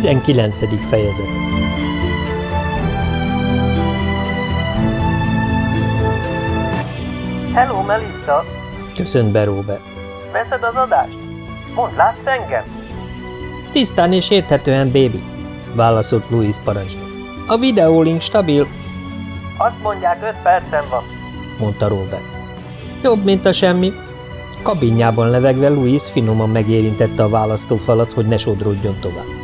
19. fejezet Hello, Melissa! Köszönt be Robert. Veszed az adást? Mondd, látsz engem? Tisztán és érthetően, baby, válaszolt Louis parancsnok. A videólink stabil, Azt mondják, öt percen van. mondta Robert. Jobb, mint a semmi. Kabinjában levegve Louis finoman megérintette a választófalat, hogy ne sodródjon tovább.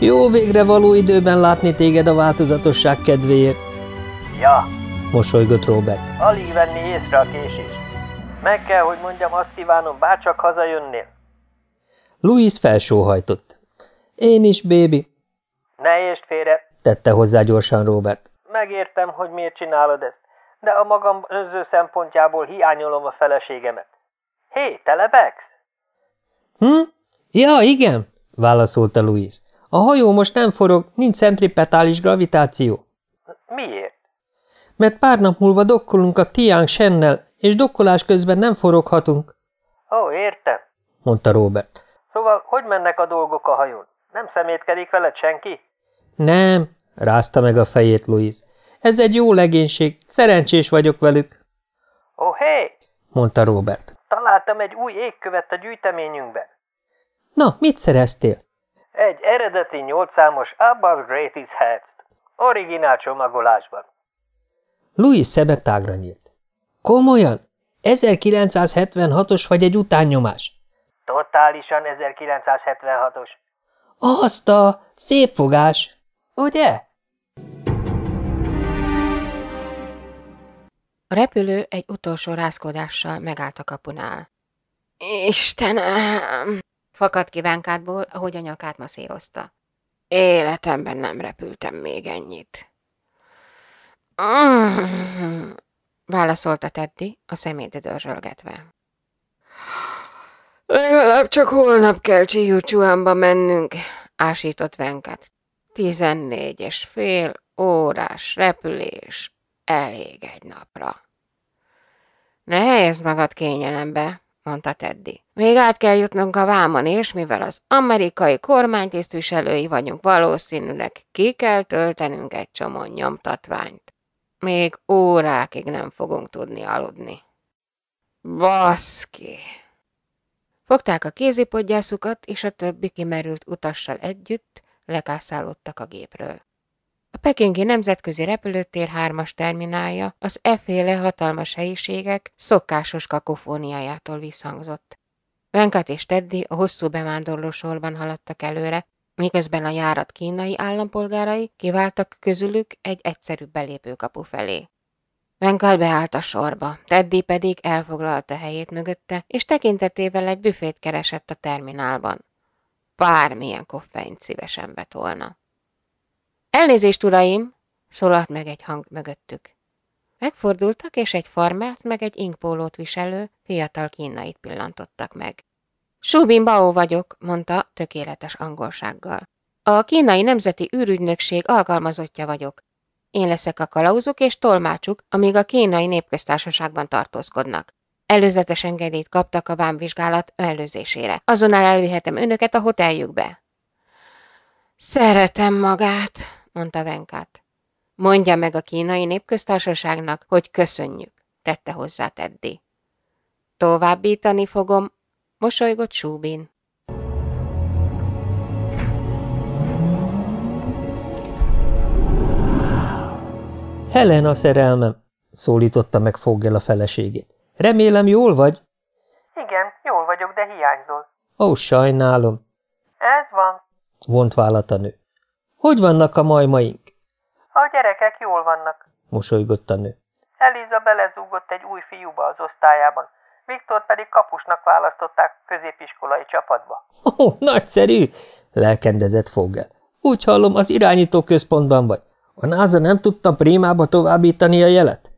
Jó végre való időben látni téged a változatosság kedvéért, Ja, mosolygott Robert. alig venni észre a késés. Meg kell, hogy mondjam, azt kívánom, bárcsak hazajönnél. Louis felsóhajtott. Én is, baby, Ne értsd félre, tette hozzá gyorsan Robert. megértem, hogy miért csinálod ezt, de a magam önző szempontjából hiányolom a feleségemet. Hé, te lebegsz? Hm? Ja, igen, válaszolta Louis. A hajó most nem forog, nincs centripetális gravitáció. Miért? Mert pár nap múlva dokkolunk a Tiang Shennel, és dokkolás közben nem foroghatunk, Ó, értem. mondta Robert. Szóval, hogy mennek a dolgok a hajón? Nem szemétkedik veled senki? Nem, rázta meg a fejét Louis. Ez egy jó legénység, szerencsés vagyok velük, Ó, hé! mondta Robert. Találtam egy új égkövet a gyűjteményünkben. Na, mit szereztél? Egy eredeti nyolcszámos Abba's Greatest Hats. Originál csomagolásban. Louis szeme tágra nyílt. Komolyan? 1976-os vagy egy utánnyomás? Totálisan 1976-os. Azt a szép fogás, ugye? A repülő egy utolsó rázkodással megállt a kapunál. Istenem! Fakadt ki Venkátból, ahogy a nyakát masszírozta. Életemben nem repültem még ennyit. Mm, válaszolta Teddy, a szemét dörzsölgetve. Legalább csak holnap kell Csiúcsúánba mennünk, ásított Venkat. Tizennégy és fél órás repülés elég egy napra. Ne helyezd magad kényelembe, mondta Teddy. Még át kell jutnunk a vámon, és mivel az amerikai kormánytisztviselői vagyunk, valószínűleg ki kell töltenünk egy csomó nyomtatványt. Még órákig nem fogunk tudni aludni. Baszki! Fogták a kézipodgyászukat, és a többi kimerült utassal együtt lekászálódtak a gépről. Pekingi nemzetközi repülőtér hármas terminálja az efféle hatalmas helyiségek szokásos kakofóniájától visszhangzott. Venkat és Teddy a hosszú bevándorló sorban haladtak előre, miközben a járat kínai állampolgárai kiváltak közülük egy egyszerű belépőkapu felé. Venkat beállt a sorba, Teddy pedig elfoglalta helyét mögötte, és tekintetével egy büfét keresett a terminálban. Bármilyen koffeint szívesen vett volna. Elnézést, uraim! szólalt meg egy hang mögöttük. Megfordultak, és egy farmert meg egy inkpólót viselő, fiatal kínait pillantottak meg. Subin Bao vagyok, mondta tökéletes angolsággal. A kínai nemzeti űrügynökség alkalmazottja vagyok. Én leszek a kalauzuk és tolmácsuk, amíg a kínai népköztársaságban tartózkodnak. Előzetes engedélyt kaptak a vámvizsgálat mellőzésére. Azonnal elvihetem önöket a hoteljükbe. Szeretem magát, mondta Venkát. Mondja meg a kínai népköztársaságnak, hogy köszönjük, tette hozzá Teddy. Továbbítani fogom, mosolygott Súbin. Helena szerelmem, szólította meg Foggel a feleségét. Remélem jól vagy? Igen, jól vagyok, de hiányzol. Ó, sajnálom, Ez van. vont vállat a nő. Hogy vannak a majmaink? A gyerekek jól vannak. mosolygott a nő. Eliza belezúgott egy új fiúba az osztályában, Viktor pedig kapusnak választották középiskolai csapatba. Ó, nagyszerű! lelkendezett Foggel. Úgy hallom, az irányító központban vagy. A NASA nem tudta prémába továbbítani a jelet?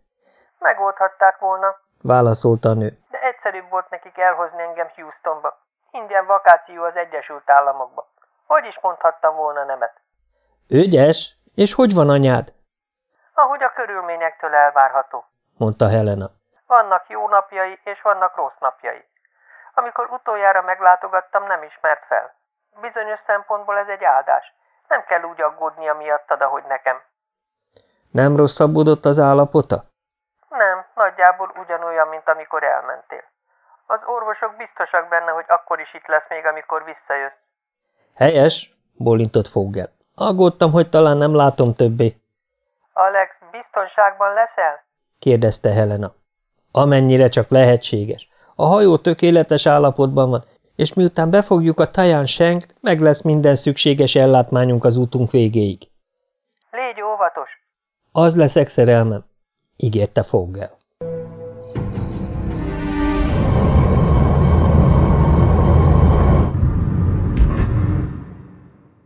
Megoldhatták volna, Válaszolta a nő. de egyszerűbb volt nekik elhozni engem Houstonba. Ingyen vakáció az Egyesült Államokba. Hogy is mondhattam volna nemet? Ügyes, és hogy van anyád? Ahogy a körülményektől elvárható. mondta Helena. Vannak jó napjai, és vannak rossz napjai. Amikor utoljára meglátogattam, nem ismert fel. Bizonyos szempontból ez egy áldás. Nem kell úgy aggódnia miattad, ahogy nekem. Nem rosszabbodott az állapota? Nem, nagyjából ugyanolyan, mint amikor elmentél. Az orvosok biztosak benne, hogy akkor is itt lesz még, amikor visszajössz. Helyes, bólintott Fogel. Aggódtam, hogy talán nem látom többé. Alex, biztonságban leszel? kérdezte Helena. Amennyire csak lehetséges. A hajó tökéletes állapotban van, és miután befogjuk a Taján Senkt, meg lesz minden szükséges ellátmányunk az útunk végéig. Légy óvatos! Az leszek szerelmem, ígérte Fogel.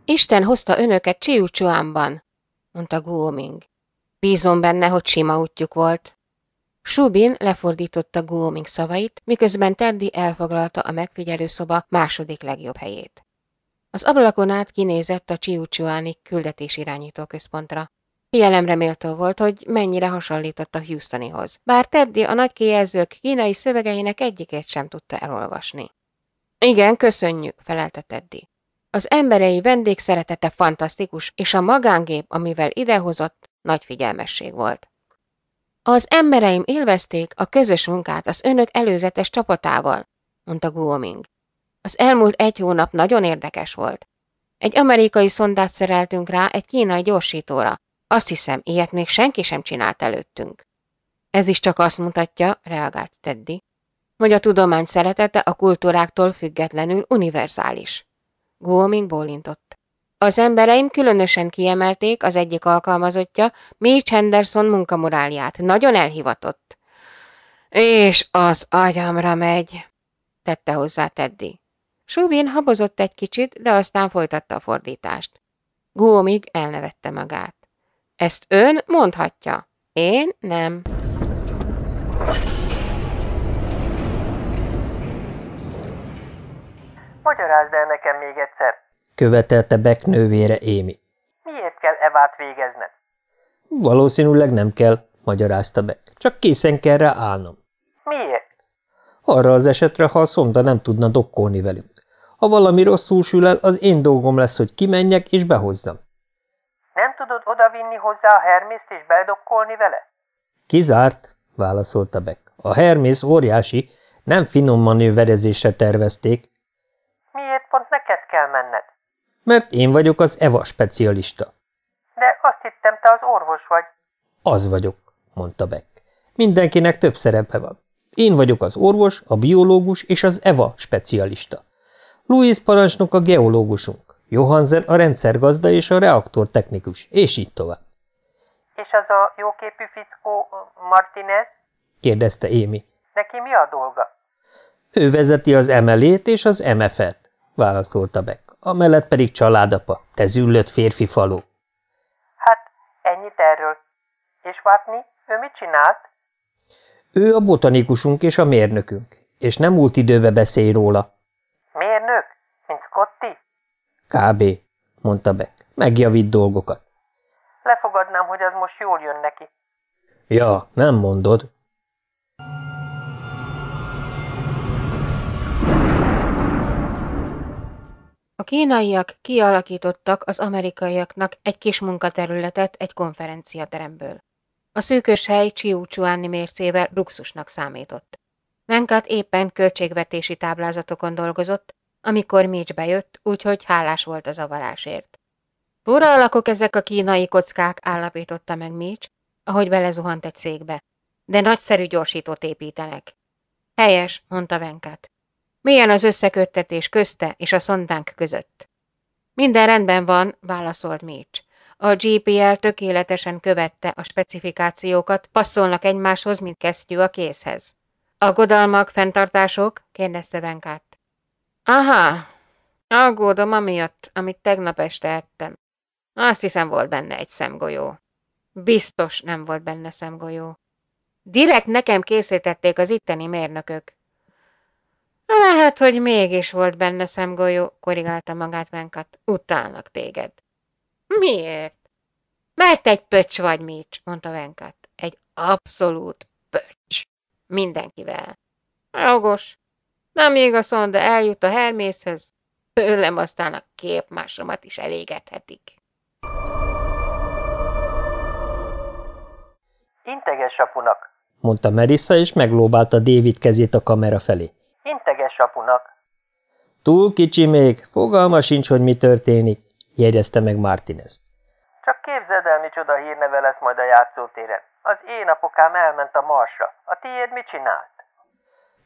Isten hozta önöket Csiucsuánban, mondta Guoming. Bízom benne, hogy sima útjuk volt. Subin lefordította Guoming szavait, miközben Teddy elfoglalta a megfigyelőszoba második legjobb helyét. Az ablakon át kinézett a Csiucsuáni irányító központra. Figyelemre méltó volt, hogy mennyire hasonlított a Houstonihoz, bár Teddy a nagy kijelzők kínai szövegeinek egyikét sem tudta elolvasni. Igen, köszönjük, felelte Teddy. Az emberei vendégszeretete fantasztikus, és a magángép, amivel idehozott, nagy figyelmesség volt. Az embereim élvezték a közös munkát az önök előzetes csapatával, mondta Guoming. Az elmúlt egy hónap nagyon érdekes volt. Egy amerikai szondát szereltünk rá egy kínai gyorsítóra. Azt hiszem, ilyet még senki sem csinált előttünk. Ez is csak azt mutatja, reagált Teddy, hogy a tudomány szeretete a kultúráktól függetlenül univerzális. Guoming bólintott. Az embereim különösen kiemelték az egyik alkalmazottja, Mitch Henderson munkamorálját. Nagyon elhivatott. És az agyamra megy, tette hozzá Teddy. Subin habozott egy kicsit, de aztán folytatta a fordítást. Guomig elnevette magát. Ezt ön mondhatja, én nem. Magyarázd el nekem még egyszer, követelte Beck nővére Émi. Miért kell Evát végezned? Valószínűleg nem kell, magyarázta Beck. Csak készen kell rá állnom. Miért? Arra az esetre, ha a szonda nem tudna dokkolni velünk. Ha valami rosszul sül el, az én dolgom lesz, hogy kimenjek és behozzam. Nem tudod odavinni hozzá a Hermészt és bedokkolni vele? Kizárt, válaszolta Beck. A Hermész óriási, nem finom manőverezésre tervezték, Miért pont neked kell menned? Mert én vagyok az EVA specialista. De azt hittem, te az orvos vagy. Az vagyok, mondta Beck. Mindenkinek több szerepe van. Én vagyok az orvos, a biológus és az EVA specialista. Louis parancsnok a geológusunk, Johansen a rendszergazda és a reaktortechnikus, és így tovább. És az a jóképű fickó Martinez? kérdezte Émi. Neki mi a dolga? Ő vezeti az emelét és az MF-et válaszolta Beck. A mellett pedig családapa, te züllött férfi faló. Hát, ennyit erről. És Watney, ő mit csinált? Ő a botanikusunk és a mérnökünk, és nem múlt időbe beszélj róla. Mérnök? Mint Scotty? Kb. mondta Beck. Megjavít dolgokat. Lefogadnám, hogy az most jól jön neki. Ja, nem mondod. Kínaiak kialakítottak az amerikaiaknak egy kis munkaterületet egy konferenciateremből. A szűkös hely Csiúcsuáni mércével luxusnak számított. Menkat éppen költségvetési táblázatokon dolgozott, amikor Mitch bejött, úgyhogy hálás volt az avarásért. Fura alakok ezek a kínai kockák, állapította meg Mitch, ahogy belezuhant egy székbe. De nagyszerű gyorsítót építenek. Helyes, mondta Venkat. Milyen az összeköttetés közte és a szondánk között? Minden rendben van, válaszolt Mitch. A GPL tökéletesen követte a specifikációkat, passzolnak egymáshoz, mint kesztyű a kézhez. Aggodalmak, fenntartások? kérdezte Venkát. Aha, aggódom amiatt, amit tegnap este ettem. Azt hiszem volt benne egy szemgolyó. Biztos nem volt benne szemgolyó. Direkt nekem készítették az itteni mérnökök. Lehet, hogy mégis volt benne szemgolyó, korrigálta magát Venkat. Utálnak téged. Miért? Mert egy pöcs vagy, Mitch, mondta Venkat. Egy abszolút pöcs. Mindenkivel. Jogos. Nem igazon, de eljut a Hermészhez. Tőlem aztán a képmásomat is elégethetik. Integes apunak, mondta Merissa, és meglóbálta David kezét a kamera felé. Integes apunak. Túl kicsi még, fogalma sincs, hogy mi történik, jegyezte meg Martinez. Csak képzeld el, micsoda hírneve lesz majd a játszótéren. Az én apukám elment a Marsra. A tiéd mit csinált?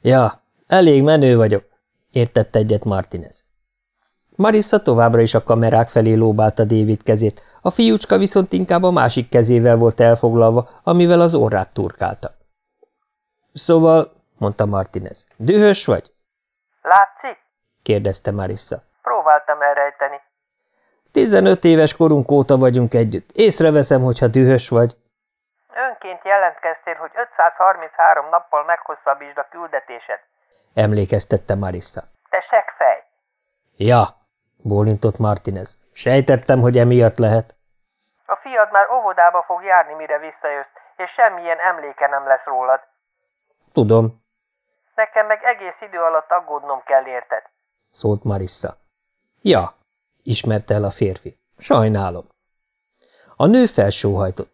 Ja, elég menő vagyok, értette egyet Martinez. Marissa továbbra is a kamerák felé lóbálta David kezét, a fiúcska viszont inkább a másik kezével volt elfoglalva, amivel az orrát turkálta. Szóval, mondta Martinez, dühös vagy? Látszik? kérdezte Marissa. Próbáltam elrejteni. Tizenöt éves korunk óta vagyunk együtt. Észreveszem, hogyha dühös vagy. Önként jelentkeztél, hogy 533 nappal meghosszabbítsd a küldetésed. Emlékeztette Marissa. Te seggfej! Ja, bólintott Martinez. Sejtettem, hogy emiatt lehet. A fiad már óvodába fog járni, mire visszajössz, és semmilyen emléke nem lesz rólad. Tudom, Nekem meg egész idő alatt aggódnom kell érted. szólt Marissa. Ja, ismerte el a férfi. Sajnálom. A nő felsóhajtott.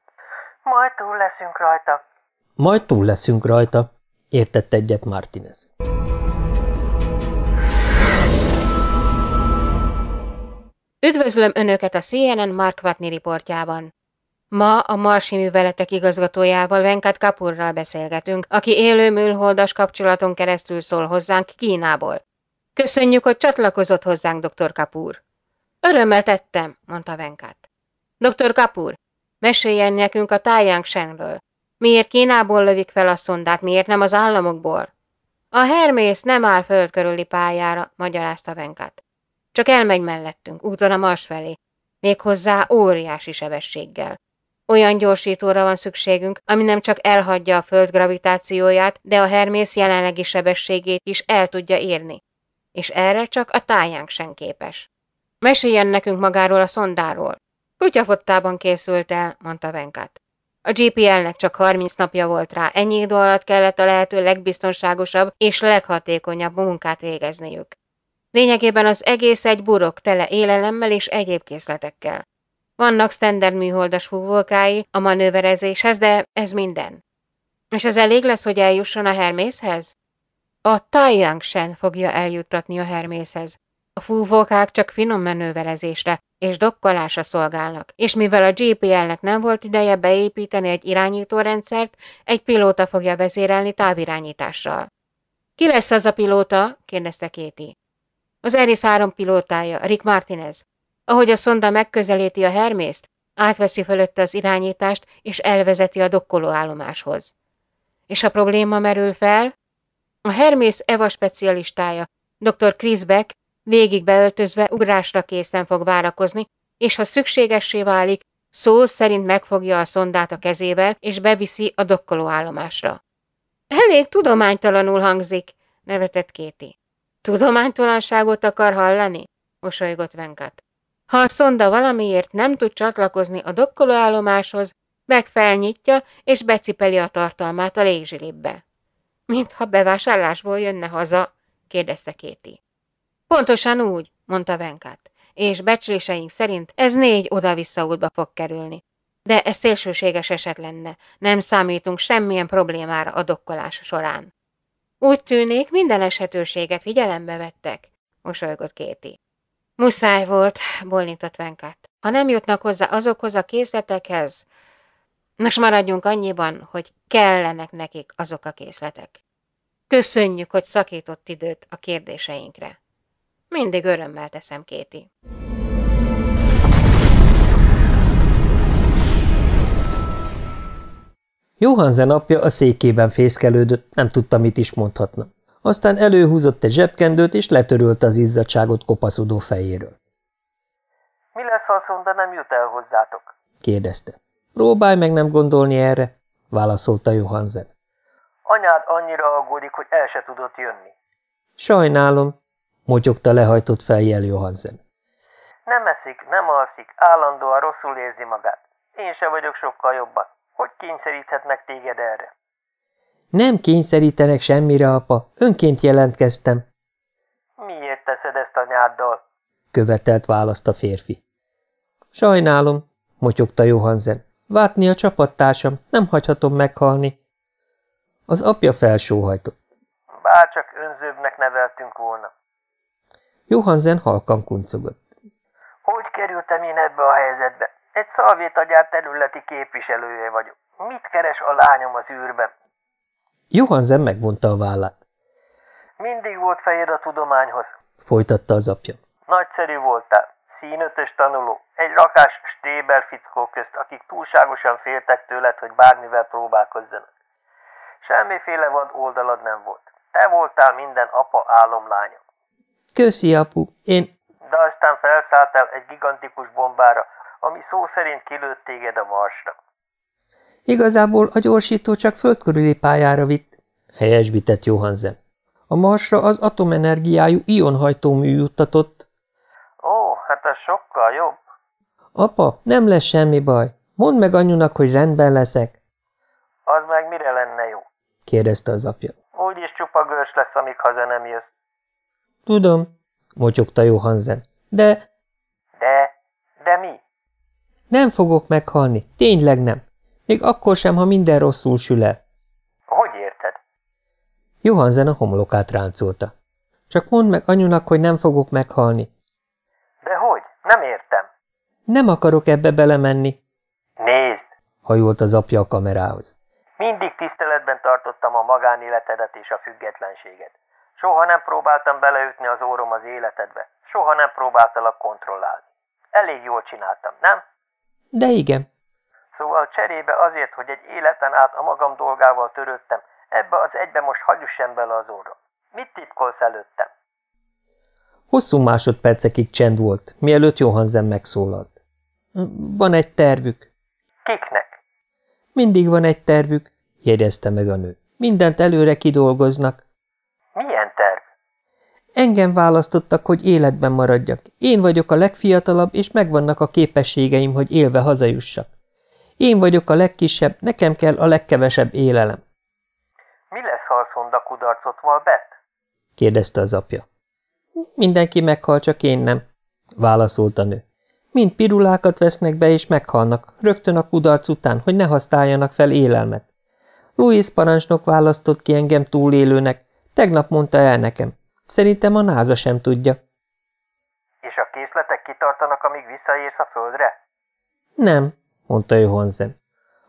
Majd túl leszünk rajta. Majd túl leszünk rajta, értett egyet Martinez. Üdvözlöm Önöket a CNN Mark Watney riportjában. Ma a Marsi Műveletek igazgatójával Venkat Kapurral beszélgetünk, aki élő műholdas kapcsolaton keresztül szól hozzánk Kínából. Köszönjük, hogy csatlakozott hozzánk, dr. Kapur. Örömmel tettem, mondta Venkat. Dr. Kapur, meséljen nekünk a Tájánk Shenről. Miért Kínából lövik fel a szondát, miért nem az államokból? A Hermész nem áll föld körüli pályára, magyarázta Venkat. Csak elmegy mellettünk, úton a Mars felé, méghozzá óriási sebességgel. Olyan gyorsítóra van szükségünk, ami nem csak elhagyja a Föld gravitációját, de a Hermész jelenlegi sebességét is el tudja érni. És erre csak a tájánk sem képes. Meséljen nekünk magáról a szondáról. Kutyafottában készült el, mondta Venkat. A GPL-nek csak 30 napja volt rá, ennyi idő alatt kellett a lehető legbiztonságosabb és leghatékonyabb munkát végezniük. Lényegében az egész egy burok tele élelemmel és egyéb készletekkel. Vannak standard műholdas fúvókái a manőverezéshez, de ez minden. És ez elég lesz, hogy eljusson a Hermészhez? A Taiyang Shen fogja eljuttatni a Hermészhez. A fúvókák csak finom manőverezésre és dokkolásra szolgálnak, és mivel a GPL-nek nem volt ideje beépíteni egy irányítórendszert, egy pilóta fogja vezérelni távirányítással. Ki lesz az a pilóta? kérdezte Kéti. Az Eris három pilótája, Rick Martinez. Ahogy a szonda megközelíti a Hermészt, átveszi fölötte az irányítást, és elvezeti a dokkolóállomáshoz. És a probléma merül fel? A Hermész Eva specialistája, dr. Chris Beck, végig beöltözve ugrásra készen fog várakozni, és ha szükségessé válik, szó szerint megfogja a szondát a kezével, és beviszi a dokkolóállomásra. Elég tudománytalanul hangzik, nevetett Kéti. Tudománytalanságot akar hallani? mosolygott Venkat. Ha a szonda valamiért nem tud csatlakozni a dokkolóállomáshoz, megfelnyitja és becipeli a tartalmát a légzsilibbe. Mintha bevásárlásból jönne haza, kérdezte Kéti. Pontosan úgy, mondta Venkat, és becsléseink szerint ez négy oda-vissza útba fog kerülni. De ez szélsőséges eset lenne, nem számítunk semmilyen problémára a dokkolás során. Úgy tűnik, minden esetőséget figyelembe vettek, mosolygott Kéti. Muszáj volt, bólintott Venkat. Ha nem jutnak hozzá azokhoz a készletekhez, most maradjunk annyiban, hogy kellenek nekik azok a készletek. Köszönjük, hogy szakított időt a kérdéseinkre. Mindig örömmel teszem, Kéti. Johansen apja a székében fészkelődött, nem tudta, mit is mondhatna. Aztán előhúzott egy zsebkendőt, és letörölte az izzadságot kopaszodó fejéről. Mi lesz, ha a szonda nem jut el hozzátok? kérdezte. Próbálj meg nem gondolni erre, válaszolta Johansen. Anyád annyira aggódik, hogy el se tudott jönni. Sajnálom, motyogta lehajtott fejjel Johansen. Nem eszik, nem alszik, állandóan rosszul érzi magát. Én se vagyok sokkal jobban. Hogy kényszeríthetnek téged erre? Nem kényszerítenek semmire, apa. Önként jelentkeztem. Miért teszed ezt anyáddal? követelt választ a férfi. Sajnálom, motyogta Johansen. Vátni a csapattársam, nem hagyhatom meghalni. Az apja felsóhajtott. Bárcsak önzőbbnek neveltünk volna. Johansen halkan kuncogott. Hogy kerültem én ebbe a helyzetbe? Egy szalvétagyár területi képviselője vagyok. Mit keres a lányom az űrben? Johansen megvonta a vállát. Mindig volt fejed a tudományhoz. Folytatta az apja. Nagyszerű voltál. Színötös tanuló. Egy rakás Stéber fickó közt, akik túlságosan féltek tőled, hogy bármivel próbálkozzanak. Semmiféle vad oldalad nem volt. Te voltál minden apa álomlánya. Köszi, apu. Én... De aztán felszálltál egy gigantikus bombára, ami szó szerint kilőtt téged a marsra. Igazából a gyorsító csak földkörüli pályára vitt, helyesbített Johansen. A marsra az atomenergiájú ionhajtómű juttatott. Ó, hát ez sokkal jobb. Apa, nem lesz semmi baj. Mondd meg anyunak, hogy rendben leszek. Az meg mire lenne jó? kérdezte az apja. Úgyis csupa görs lesz, amíg haza nem jössz. Tudom, motyogta Johansen. De... De? De mi? Nem fogok meghalni, tényleg nem. Még akkor sem, ha minden rosszul sül el. Hogy érted? Johansen a homlokát ráncolta. Csak mondd meg anyunak, hogy nem fogok meghalni. De hogy? Nem értem. Nem akarok ebbe belemenni. Nézd! hajolt az apja a kamerához. Mindig tiszteletben tartottam a magánéletedet és a függetlenséget. Soha nem próbáltam beleütni az órom az életedbe. Soha nem próbáltalak kontrollálni. Elég jól csináltam, nem? De igen. Szóval cserébe azért, hogy egy életen át a magam dolgával törődtem, ebbe az egybe most hagyjussen bele az óra. Mit titkolsz előttem? Hosszú másodpercekig csend volt, mielőtt Johansen megszólalt. Van egy tervük. Kiknek? Mindig van egy tervük, jegyezte meg a nő. Mindent előre kidolgoznak. Milyen terv? Engem választottak, hogy életben maradjak. Én vagyok a legfiatalabb, és megvannak a képességeim, hogy élve hazajussak. Én vagyok a legkisebb, nekem kell a legkevesebb élelem. Mi lesz, ha a szonda kudarcot val bet? kérdezte az apja. Mindenki meghal, csak én nem, válaszolt a nő. Mind pirulákat vesznek be, és meghalnak, rögtön a kudarc után, hogy ne használjanak fel élelmet. Louis parancsnok választott ki engem túlélőnek, tegnap mondta el nekem. Szerintem a náza sem tudja. És a készletek kitartanak, amíg visszaérsz a földre? Nem, mondta Johansen.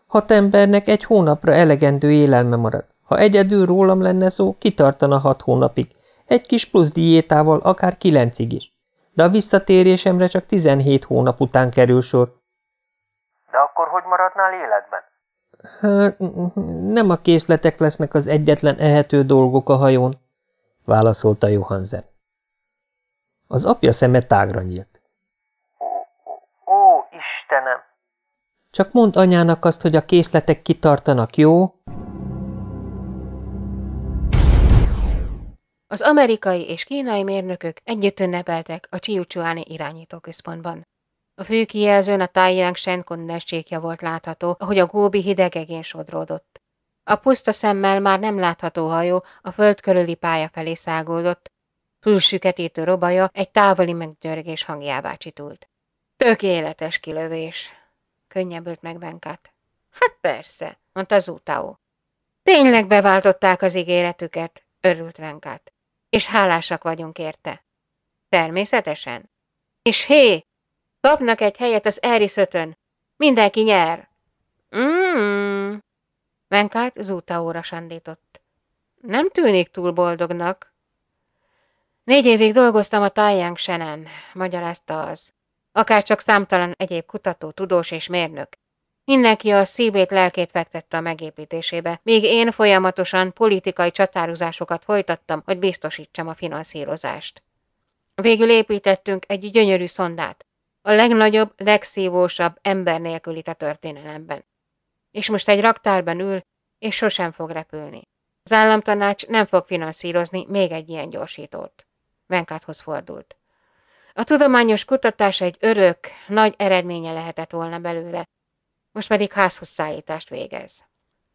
Hat embernek egy hónapra elegendő élelme marad. Ha egyedül rólam lenne szó, kitartana hat hónapig. Egy kis plusz diétával akár kilencig is. De a visszatérésemre csak tizenhét hónap után kerül sor. De akkor hogy maradnál életben? Hát, nem a készletek lesznek az egyetlen ehető dolgok a hajón, válaszolta Johansen. Az apja szeme tágra nyílt. Ó, ó, ó, Istenem! Csak mondd anyának azt, hogy a készletek kitartanak, jó? Az amerikai és kínai mérnökök együtt ünnepeltek a Csiucsuáni irányítóközpontban. A főkijelzőn a Taiyang Shen kondenssékja volt látható, ahogy a Góbi hidegegén sodródott. A puszta szemmel már nem látható hajó a föld körüli pálya felé száguldott, fülsüketítő robaja egy távoli meggyörgés hangjává csitult. Tökéletes kilövés, könnyebbült meg Benkát. Hát persze, mondta Zútao. Tényleg beváltották az ígéretüket, örült Venkát. És hálásak vagyunk érte. Természetesen. És hé, kapnak egy helyet az Eriszötön. Mindenki nyer. Mm. Venkát Zútaóra sandított. Nem tűnik túl boldognak. Négy évig dolgoztam a Taiyang Senen, magyarázta az. Akár csak számtalan egyéb kutató, tudós és mérnök. Mindenki a szívét, lelkét fektette a megépítésébe, míg én folyamatosan politikai csatározásokat folytattam, hogy biztosítsam a finanszírozást. Végül építettünk egy gyönyörű szondát, a legnagyobb, legszívósabb ember nélkülit történelemben. És most egy raktárban ül, és sosem fog repülni. Az államtanács nem fog finanszírozni még egy ilyen gyorsítót. Venkáthoz fordult. A tudományos kutatás egy örök, nagy eredménye lehetett volna belőle, most pedig házhoz szállítást végez.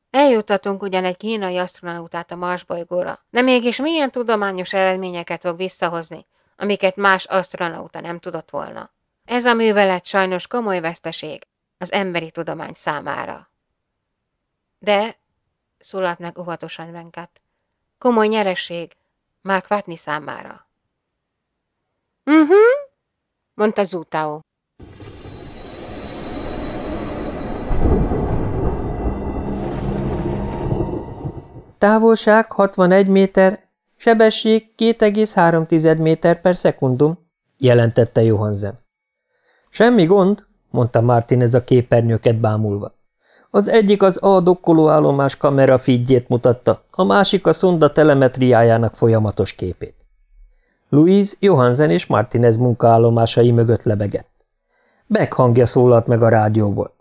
Eljutatunk ugyan egy kínai asztronautát a Mars bolygóra, de mégis milyen tudományos eredményeket fog visszahozni? amiket más asztronauta nem tudott volna. Ez a művelet sajnos komoly veszteség az emberi tudomány számára. De, szólalt meg óvatosan Venkat, komoly nyereség Mark Watney számára. Mhm, uh -huh, mondta Zútao. Távolság 61 méter, sebesség 2,3 méter per szekundum, jelentette Johansen. Semmi gond, mondta Martinez a képernyőket bámulva. Az egyik az A dokkolóállomás kamera figyét mutatta, a másik a szonda telemetriájának folyamatos képét. Louise, Johansen és Martinez munkaállomásai mögött lebegett. Beck hangja szólalt meg a rádióból.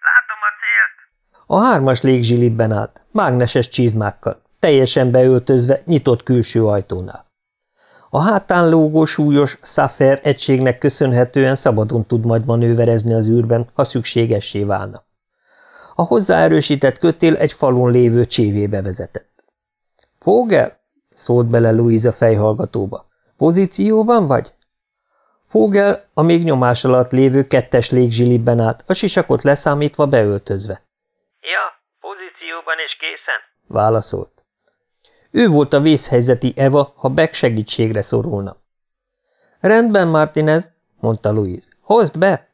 Látom a célt. A hármas légzsilibben állt, mágneses csizmákkal, teljesen beöltözve nyitott külső ajtónál. A hátán lógó súlyos Saffer egységnek köszönhetően szabadon tud majd manőverezni az űrben, ha szükségessé válna. A hozzáerősített kötél egy falon lévő csévébe vezetett. – Fogel? – szólt bele Louisa fejhallgatóba. – Pozícióban vagy? Fogel a még nyomás alatt lévő kettes légzsilibben állt, a sisakot leszámítva beöltözve. – Ja, pozícióban és készen – válaszolt. Ő volt a vészhelyzeti Eva, ha Beck segítségre szorulna. Rendben, Martinez, mondta Louise. Hozd be!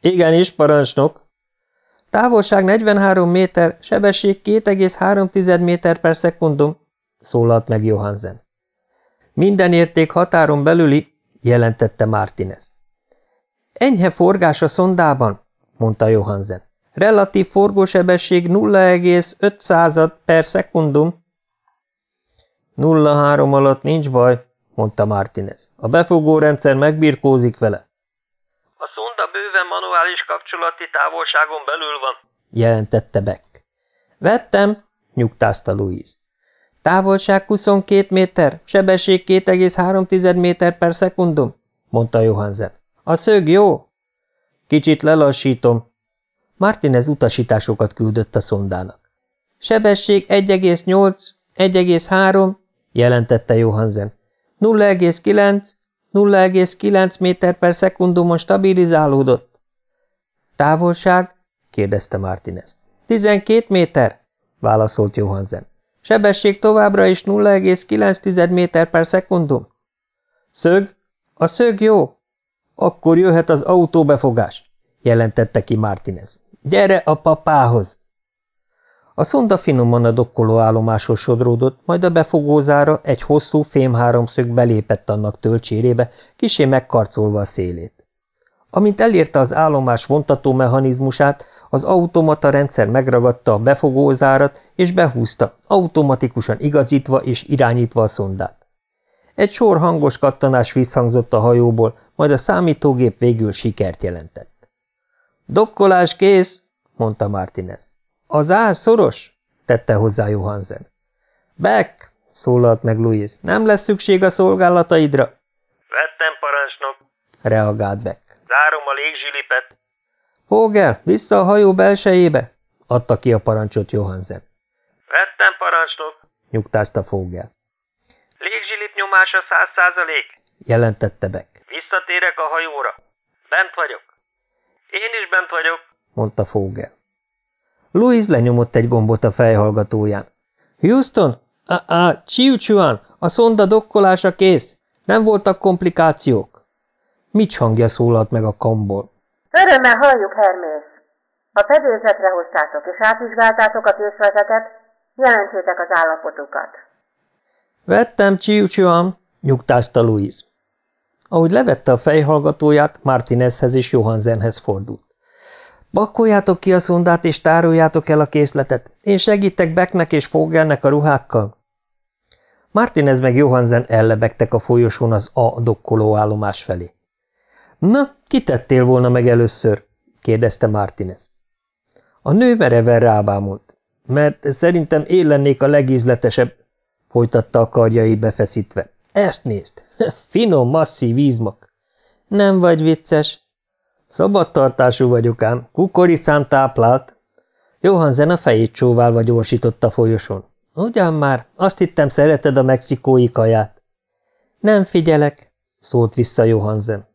Igenis, parancsnok. Távolság 43 méter, sebesség 2,3 méter per szekundum, szólalt meg Johansen. Minden érték határon belüli, jelentette Martinez. Enyhe forgás a szondában, mondta Johansen. Relatív forgósebesség 0,5 per szekundum. Nulla három alatt nincs baj, mondta Martinez. A befogórendszer megbirkózik vele. A szonda bőven manuális kapcsolati távolságon belül van, jelentette Beck. Vettem, nyugtázta Louise. Távolság 22 méter, sebesség 2,3 méter per szekundum, mondta Johansen. A szög jó? Kicsit lelassítom. Martinez utasításokat küldött a szondának. Sebesség 1,8, 1,3, jelentette Johansen. 0,9, 0,9 méter per szekundumon stabilizálódott. Távolság? kérdezte Martinez. 12 méter, válaszolt Johansen. Sebesség továbbra is 0,9 méter per szekundum. Szög? A szög jó? Akkor jöhet az autóbefogás, jelentette ki Martinez. Gyere a papához! A szonda finoman a dokkoló állomáshoz sodródott, majd a befogózára egy hosszú fémháromszög belépett annak tölcsérébe, kisé megkarcolva a szélét. Amint elérte az állomás vontató mechanizmusát, az automata rendszer megragadta a befogózárat és behúzta, automatikusan igazítva és irányítva a szondát. Egy sor hangos kattanás visszhangzott a hajóból, majd a számítógép végül sikert jelentett. – Dokkolás kész! – mondta Martinez. Az ár szoros? tette hozzá Johansen. Beck, szólalt meg Louis, nem lesz szükség a szolgálataidra? Vettem, parancsnok, reagált Beck. Zárom a légzsilipet. Hógel, vissza a hajó belsejébe, adta ki a parancsot Johansen. Vettem, parancsnok, nyugtázta Fogel. Légzsilip nyomása száz százalék, jelentette Beck. Visszatérek a hajóra. Bent vagyok. Én is bent vagyok, mondta Fogel. Louis lenyomott egy gombot a fejhallgatóján. Houston? A-a, Chiuchuan, a szonda dokkolása kész. Nem voltak komplikációk. Mics hangja szólalt meg a kamból. Örömmel halljuk, Hermész. Ha fedélzetre hoztátok és átvizsgáltátok a készletet, jelentsétek az állapotukat. Vettem, Chiuchuan, nyugtázta Louis. Ahogy levette a fejhallgatóját, Martinezhez és Johansenhez fordult. Bakkoljátok ki a szondát, és tároljátok el a készletet. Én segítek Becknek és Fogelnek a ruhákkal. Martinez meg Johansen ellebegtek a folyosón az A dokkoló állomás felé. Na, kitettél volna meg először? kérdezte Martinez. A nő mereven rábámult. Mert szerintem én lennék a legízletesebb, folytatta a karjai befeszítve. Ezt nézd! Finom, masszív vízmak. Nem vagy vicces, Szabadtartású vagyok ám, kukoricán táplált. Johansen a fejét csóválva gyorsított a folyosón. Ugyan már, azt hittem szereted a mexikói kaját. Nem figyelek, szólt vissza Johansen.